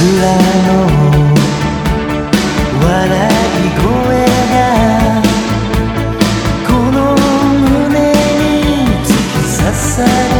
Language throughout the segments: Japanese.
らの笑い声がこの胸に突き刺さる。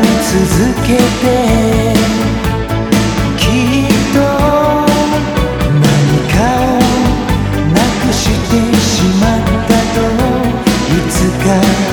り続けてきっと何かをなくしてしまったといつか